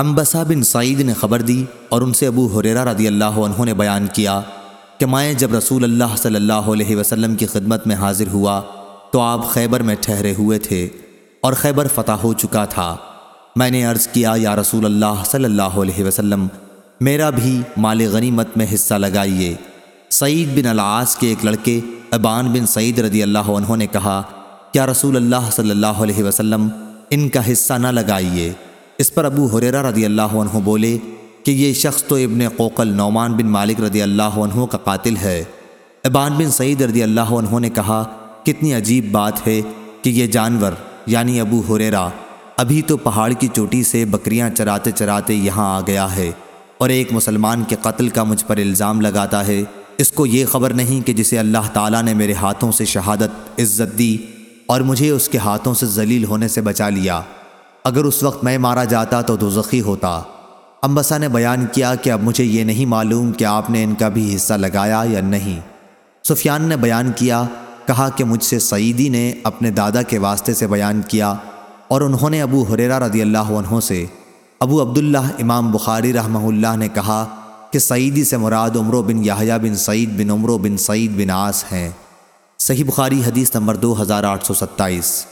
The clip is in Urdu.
امبسا بن سعید نے خبر دی اور ان سے ابو حریرہ رضی اللہ عنہ نے بیان کیا کہ میں جب رسول اللہ صلی اللہ علیہ وسلم کی خدمت میں حاضر ہوا تو آپ خیبر میں ٹھہرے ہوئے تھے اور خیبر فتح ہو چکا تھا۔ میں نے عرض کیا، یا رسول اللہ صلی اللہ علیہ وسلم، میرا بھی مال غنیمت میں حصہ لگائیے۔ سعید بن العاص کے ایک لڑکے ابان بن سعید رضی اللہ عنہ نے کہا کیا رسول اللہ صلی اللہ علیہ وسلم، ان کا حصہ نہ لگائیے۔ اس پر ابو حریرہ رضی اللہ عنہ بولے کہ یہ شخص تو ابن قوقل نعمان بن مالک رضی اللہ عنہ کا قاتل ہے۔ ابان بن سعید رضی اللہ عنہ نے کہا، کتنی عجیب بات ہے کہ یہ جانور یعنی ابو حریرہ ابھی تو پہاڑ کی چوٹی سے بکریاں چراتے چراتے یہاں آ گیا ہے اور ایک مسلمان کے قتل کا مجھ پر الزام لگاتا ہے۔ اس کو یہ خبر نہیں کہ جسے اللہ تعالیٰ نے میرے ہاتھوں سے شہادت عزت دی اور مجھے اس کے ہاتھوں سے ذلیل ہونے سے بچا لیا۔ اگر اس وقت میں مارا جاتا تو دوزخی ہوتا۔ امبسا نے بیان کیا کہ اب مجھے یہ نہیں معلوم کہ آپ نے ان کا بھی حصہ لگایا یا نہیں۔ سفیان نے بیان کیا، کہا کہ مجھ سے سعیدی نے اپنے دادا کے واسطے سے بیان کیا اور انہوں نے ابو حریرہ رضی اللہ عنہ سے ابو عبداللہ امام بخاری رحمہ اللہ نے کہا کہ سعیدی سے مراد عمرو بن یحییٰ بن سعید بن عمرو بن سعید بن آس ہیں۔ صحیح بخاری حدیث نمبر دو ہزار آٹھ سو ستائیس۔